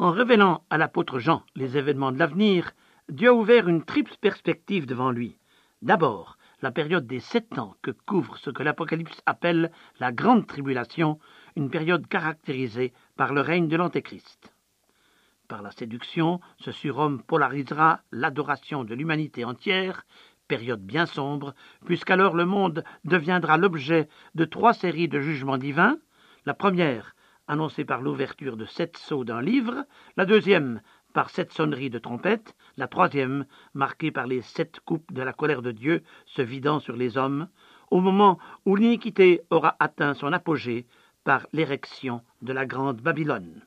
En révélant à l'apôtre Jean les événements de l'avenir, Dieu a ouvert une triple perspective devant lui. D'abord, la période des sept ans que couvre ce que l'Apocalypse appelle la grande tribulation, une période caractérisée par le règne de l'Antéchrist. Par la séduction, ce surhomme polarisera l'adoration de l'humanité entière, période bien sombre, puisqu'alors le monde deviendra l'objet de trois séries de jugements divins, la première annoncée par l'ouverture de sept sceaux d'un livre, la deuxième par sept sonneries de trompette, la troisième marquée par les sept coupes de la colère de Dieu se vidant sur les hommes, au moment où l'iniquité aura atteint son apogée par l'érection de la grande Babylone.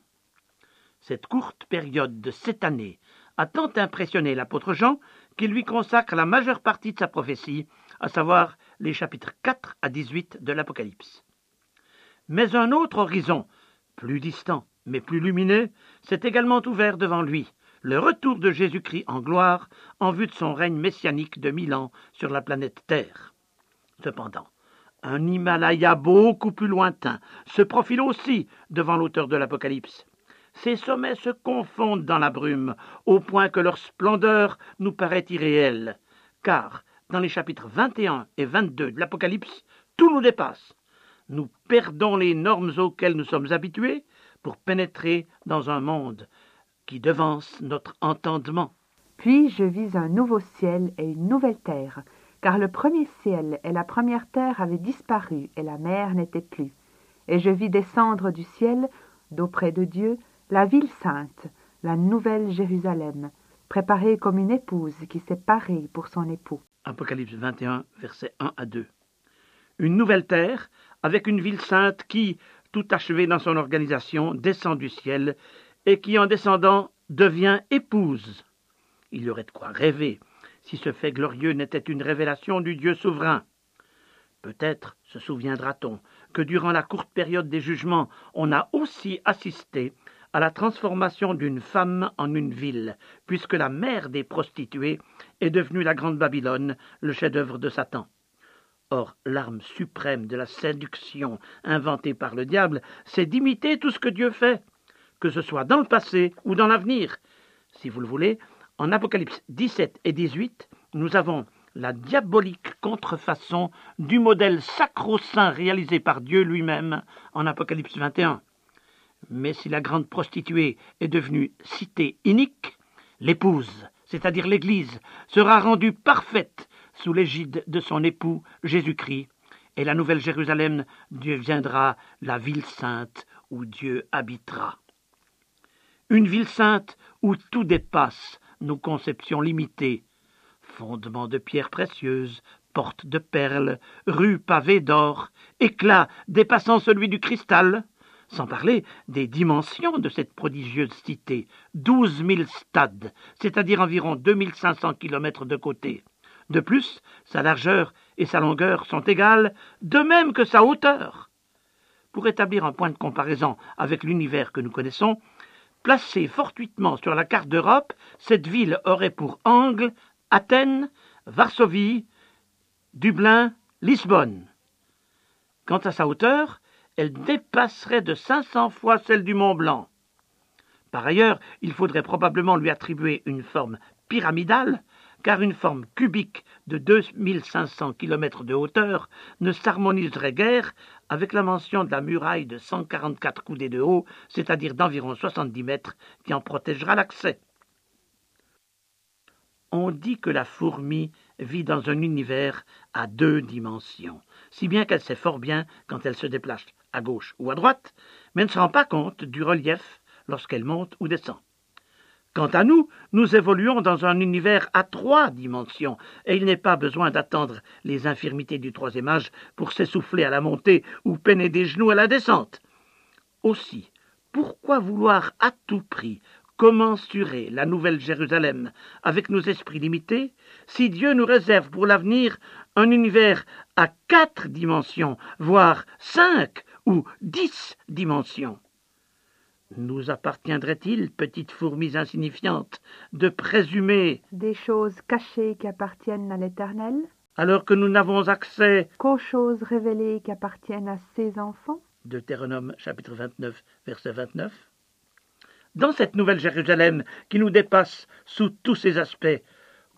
Cette courte période de sept années a tant impressionné l'apôtre Jean qu'il lui consacre la majeure partie de sa prophétie, à savoir les chapitres 4 à 18 de l'Apocalypse. Mais un autre horizon, plus distant mais plus lumineux, s'est également ouvert devant lui, le retour de Jésus-Christ en gloire en vue de son règne messianique de mille ans sur la planète Terre. Cependant, un Himalaya beaucoup plus lointain se profile aussi devant l'auteur de l'Apocalypse. Ces sommets se confondent dans la brume, au point que leur splendeur nous paraît irréelle, car dans les chapitres 21 et 22 de l'Apocalypse, tout nous dépasse. Nous perdons les normes auxquelles nous sommes habitués pour pénétrer dans un monde qui devance notre entendement. Puis je vis un nouveau ciel et une nouvelle terre, car le premier ciel et la première terre avaient disparu et la mer n'était plus. Et je vis descendre du ciel, d'auprès de Dieu, la ville sainte, la nouvelle Jérusalem, préparée comme une épouse qui s'est parée pour son époux. Apocalypse 21, versets 1 à 2. Une nouvelle terre, avec une ville sainte qui, tout achevée dans son organisation, descend du ciel, et qui, en descendant, devient épouse. Il y aurait de quoi rêver, si ce fait glorieux n'était une révélation du Dieu souverain. Peut-être se souviendra-t-on que durant la courte période des jugements, on a aussi assisté à la transformation d'une femme en une ville, puisque la mère des prostituées est devenue la grande Babylone, le chef-d'œuvre de Satan. Or, l'arme suprême de la séduction inventée par le diable, c'est d'imiter tout ce que Dieu fait, que ce soit dans le passé ou dans l'avenir. Si vous le voulez, en Apocalypse 17 et 18, nous avons la diabolique contrefaçon du modèle sacro-saint réalisé par Dieu lui-même en Apocalypse 21. Mais si la grande prostituée est devenue cité inique, l'épouse, c'est-à-dire l'Église, sera rendue parfaite sous l'égide de son époux Jésus-Christ, et la nouvelle Jérusalem deviendra la ville sainte où Dieu habitera. Une ville sainte où tout dépasse nos conceptions limitées. Fondements de pierres précieuses, portes de perles, rues pavées d'or, éclat dépassant celui du cristal, sans parler des dimensions de cette prodigieuse cité, douze mille stades, c'est-à-dire environ deux mille cinq cents kilomètres de côté. De plus, sa largeur et sa longueur sont égales, de même que sa hauteur. Pour établir un point de comparaison avec l'univers que nous connaissons, placée fortuitement sur la carte d'Europe, cette ville aurait pour angle Athènes, Varsovie, Dublin, Lisbonne. Quant à sa hauteur, elle dépasserait de 500 fois celle du Mont Blanc. Par ailleurs, il faudrait probablement lui attribuer une forme pyramidale, car une forme cubique de 2500 km de hauteur ne s'harmoniserait guère avec la mention de la muraille de 144 coudées de haut, c'est-à-dire d'environ 70 mètres, qui en protégera l'accès. On dit que la fourmi vit dans un univers à deux dimensions, si bien qu'elle sait fort bien quand elle se déplace à gauche ou à droite, mais ne se rend pas compte du relief lorsqu'elle monte ou descend. Quant à nous, nous évoluons dans un univers à trois dimensions, et il n'est pas besoin d'attendre les infirmités du troisième âge pour s'essouffler à la montée ou peiner des genoux à la descente. Aussi, pourquoi vouloir à tout prix commensurer la nouvelle Jérusalem avec nos esprits limités si Dieu nous réserve pour l'avenir un univers à quatre dimensions, voire cinq ou dix dimensions? Nous appartiendrait-il, petites fourmis insignifiantes, de présumer des choses cachées qui appartiennent à l'Éternel, alors que nous n'avons accès qu'aux choses révélées qui appartiennent à ses enfants Deutéronome chapitre 29, verset 29. Dans cette nouvelle Jérusalem qui nous dépasse sous tous ses aspects,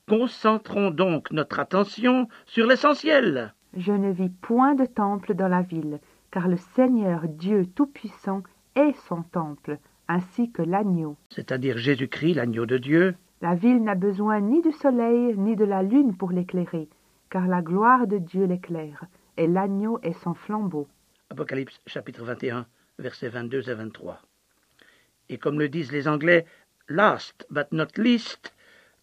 concentrons donc notre attention sur l'essentiel. Je ne vis point de temple dans la ville, car le Seigneur Dieu Tout-Puissant est son temple, ainsi que l'agneau. C'est-à-dire Jésus-Christ, l'agneau de Dieu. La ville n'a besoin ni du soleil ni de la lune pour l'éclairer, car la gloire de Dieu l'éclaire, et l'agneau est son flambeau. Apocalypse chapitre 21, versets 22 et 23. Et comme le disent les Anglais, last but not least,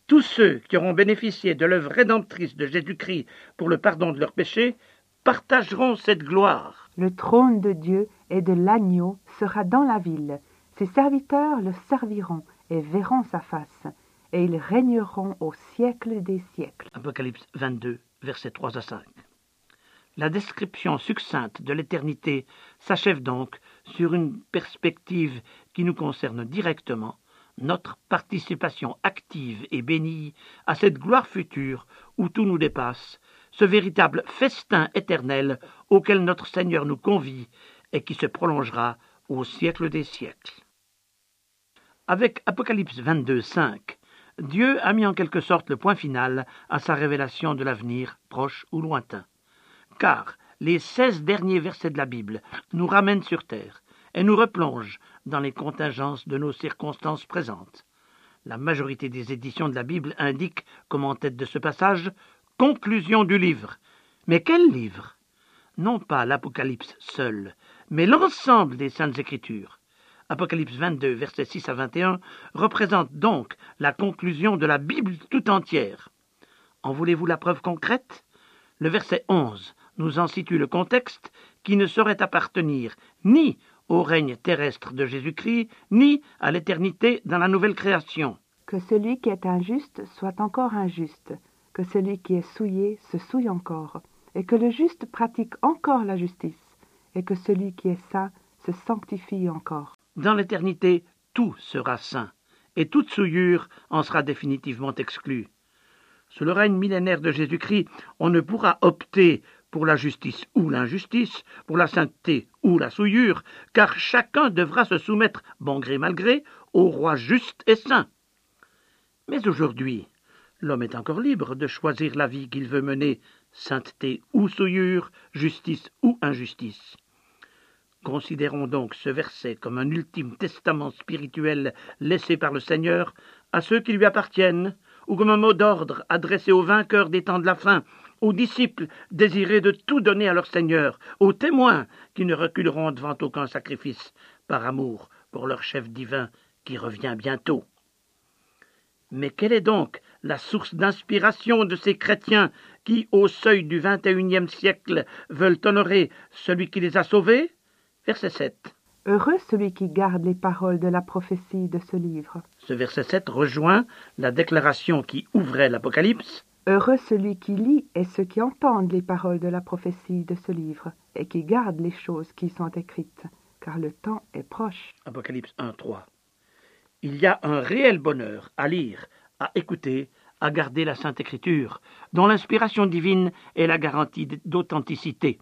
tous ceux qui auront bénéficié de l'œuvre rédemptrice de Jésus-Christ pour le pardon de leurs péchés partageront cette gloire. Le trône de Dieu et de l'agneau sera dans la ville. Ses serviteurs le serviront et verront sa face, et ils régneront au siècle des siècles. Apocalypse 22, versets 3 à 5. La description succincte de l'éternité s'achève donc sur une perspective qui nous concerne directement, notre participation active et bénie à cette gloire future où tout nous dépasse, ce véritable festin éternel auquel notre Seigneur nous convie et qui se prolongera au siècle des siècles. Avec Apocalypse 22, 5, Dieu a mis en quelque sorte le point final à sa révélation de l'avenir proche ou lointain. Car les seize derniers versets de la Bible nous ramènent sur terre et nous replongent dans les contingences de nos circonstances présentes. La majorité des éditions de la Bible indiquent, comme en tête de ce passage, conclusion du livre. Mais quel livre? Non pas l'Apocalypse seul, mais l'ensemble des Saintes Écritures. Apocalypse 22, versets 6 à 21, représente donc la conclusion de la Bible tout entière. En voulez-vous la preuve concrète? Le verset 11 nous en situe le contexte qui ne saurait appartenir ni au règne terrestre de Jésus-Christ, ni à l'éternité dans la nouvelle création. Que celui qui est injuste soit encore injuste, que celui qui est souillé se souille encore, et que le juste pratique encore la justice, et que celui qui est saint se sanctifie encore. Dans l'éternité, tout sera saint, et toute souillure en sera définitivement exclue. Sous le règne millénaire de Jésus-Christ, on ne pourra opter pour la justice ou l'injustice, pour la sainteté ou la souillure, car chacun devra se soumettre, bon gré mal gré, au roi juste et saint. Mais aujourd'hui, l'homme est encore libre de choisir la vie qu'il veut mener, sainteté ou souillure, justice ou injustice. Considérons donc ce verset comme un ultime testament spirituel laissé par le Seigneur à ceux qui lui appartiennent, ou comme un mot d'ordre adressé aux vainqueurs des temps de la fin, aux disciples désirés de tout donner à leur Seigneur, aux témoins qui ne reculeront devant aucun sacrifice, par amour pour leur chef divin qui revient bientôt. Mais quelle est donc la source d'inspiration de ces chrétiens qui, au seuil du unième siècle, veulent honorer celui qui les a sauvés Verset 7. Heureux celui qui garde les paroles de la prophétie de ce livre. Ce verset 7 rejoint la déclaration qui ouvrait l'Apocalypse. Heureux celui qui lit et ceux qui entendent les paroles de la prophétie de ce livre, et qui gardent les choses qui sont écrites, car le temps est proche. Apocalypse 1, 3. Il y a un réel bonheur à lire, à écouter, à garder la Sainte Écriture, dont l'inspiration divine est la garantie d'authenticité.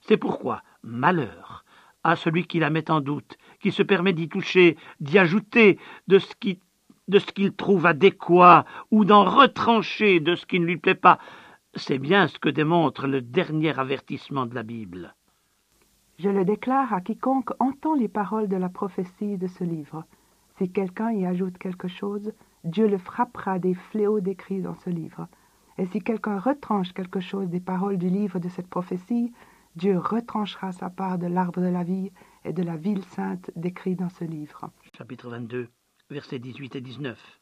C'est pourquoi, malheur à celui qui la met en doute, qui se permet d'y toucher, d'y ajouter de ce qu'il trouve adéquat ou d'en retrancher de ce qui ne lui plaît pas. C'est bien ce que démontre le dernier avertissement de la Bible. Je le déclare à quiconque entend les paroles de la prophétie de ce livre. Si quelqu'un y ajoute quelque chose, Dieu le frappera des fléaux décrits dans ce livre. Et si quelqu'un retranche quelque chose des paroles du livre de cette prophétie, Dieu retranchera sa part de l'arbre de la vie et de la ville sainte décrit dans ce livre. Chapitre 22 versets 18 et 19.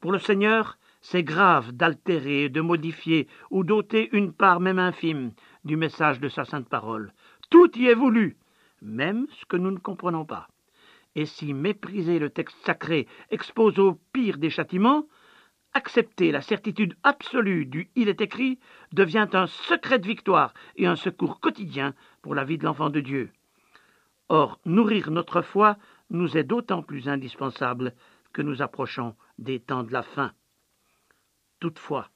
Pour le Seigneur, c'est grave d'altérer, de modifier ou d'ôter une part même infime du message de sa sainte parole. Tout y est voulu, même ce que nous ne comprenons pas. Et si mépriser le texte sacré expose au pire des châtiments, accepter la certitude absolue du Il est écrit devient un secret de victoire et un secours quotidien pour la vie de l'enfant de Dieu. Or, nourrir notre foi nous est d'autant plus indispensable que nous approchons des temps de la fin. Toutefois,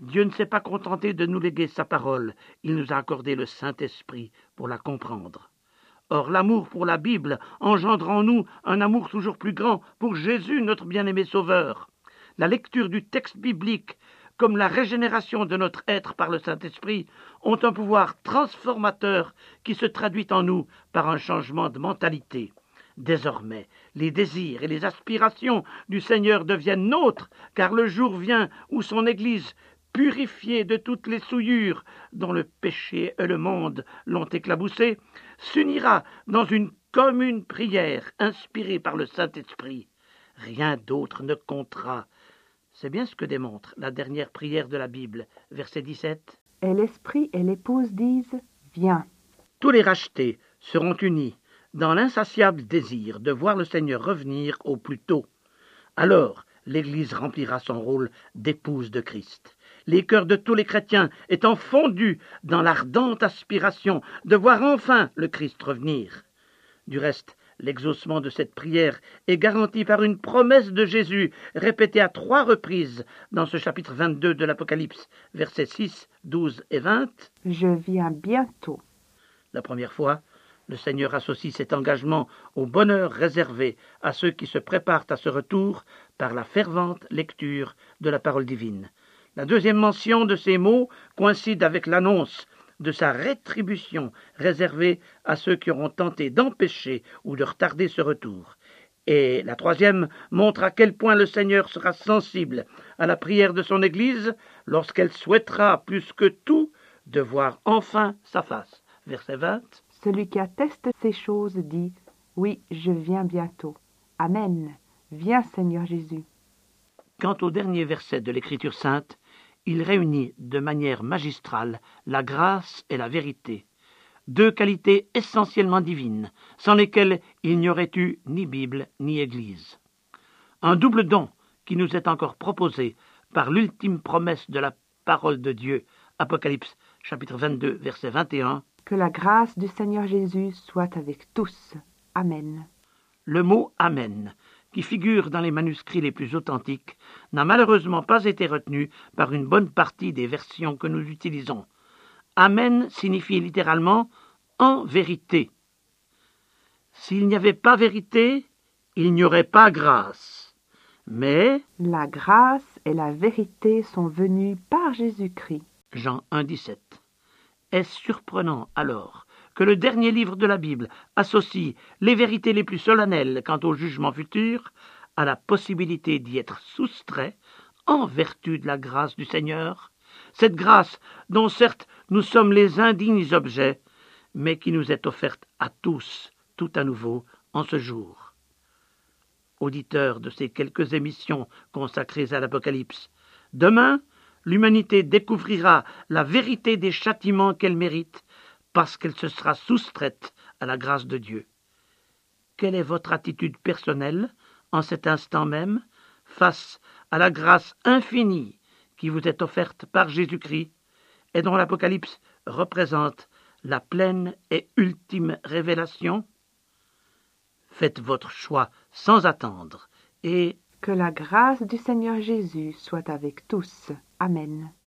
Dieu ne s'est pas contenté de nous léguer sa parole, il nous a accordé le Saint-Esprit pour la comprendre. Or l'amour pour la Bible engendre en nous un amour toujours plus grand pour Jésus, notre bien-aimé Sauveur. La lecture du texte biblique comme la régénération de notre être par le Saint-Esprit, ont un pouvoir transformateur qui se traduit en nous par un changement de mentalité. Désormais, les désirs et les aspirations du Seigneur deviennent nôtres, car le jour vient où son Église, purifiée de toutes les souillures dont le péché et le monde l'ont éclaboussée, s'unira dans une commune prière inspirée par le Saint-Esprit. Rien d'autre ne comptera c'est bien ce que démontre la dernière prière de la Bible, verset 17. Et l'Esprit et l'épouse disent Viens. Tous les rachetés seront unis dans l'insatiable désir de voir le Seigneur revenir au plus tôt. Alors, l'Église remplira son rôle d'épouse de Christ. Les cœurs de tous les chrétiens étant fondus dans l'ardente aspiration de voir enfin le Christ revenir. Du reste, L'exaucement de cette prière est garanti par une promesse de Jésus répétée à trois reprises dans ce chapitre 22 de l'Apocalypse, versets 6, 12 et 20. Je viens bientôt. La première fois, le Seigneur associe cet engagement au bonheur réservé à ceux qui se préparent à ce retour par la fervente lecture de la parole divine. La deuxième mention de ces mots coïncide avec l'annonce de sa rétribution réservée à ceux qui auront tenté d'empêcher ou de retarder ce retour. Et la troisième montre à quel point le Seigneur sera sensible à la prière de son Église lorsqu'elle souhaitera plus que tout de voir enfin sa face. Verset 20. Celui qui atteste ces choses dit Oui, je viens bientôt. Amen. Viens, Seigneur Jésus. Quant au dernier verset de l'Écriture sainte, il réunit de manière magistrale la grâce et la vérité, deux qualités essentiellement divines, sans lesquelles il n'y aurait eu ni Bible ni Église. Un double don qui nous est encore proposé par l'ultime promesse de la parole de Dieu, Apocalypse chapitre 22 verset 21. Que la grâce du Seigneur Jésus soit avec tous. Amen. Le mot Amen qui figure dans les manuscrits les plus authentiques, n'a malheureusement pas été retenu par une bonne partie des versions que nous utilisons. Amen signifie littéralement en vérité. S'il n'y avait pas vérité, il n'y aurait pas grâce. Mais la grâce et la vérité sont venues par Jésus-Christ. Jean 1, 17. Est-ce surprenant alors que le dernier livre de la Bible associe les vérités les plus solennelles quant au jugement futur à la possibilité d'y être soustrait en vertu de la grâce du Seigneur, cette grâce dont certes nous sommes les indignes objets, mais qui nous est offerte à tous tout à nouveau en ce jour. Auditeurs de ces quelques émissions consacrées à l'Apocalypse, demain l'humanité découvrira la vérité des châtiments qu'elle mérite parce qu'elle se sera soustraite à la grâce de Dieu. Quelle est votre attitude personnelle en cet instant même face à la grâce infinie qui vous est offerte par Jésus-Christ et dont l'Apocalypse représente la pleine et ultime révélation? Faites votre choix sans attendre et que la grâce du Seigneur Jésus soit avec tous. Amen.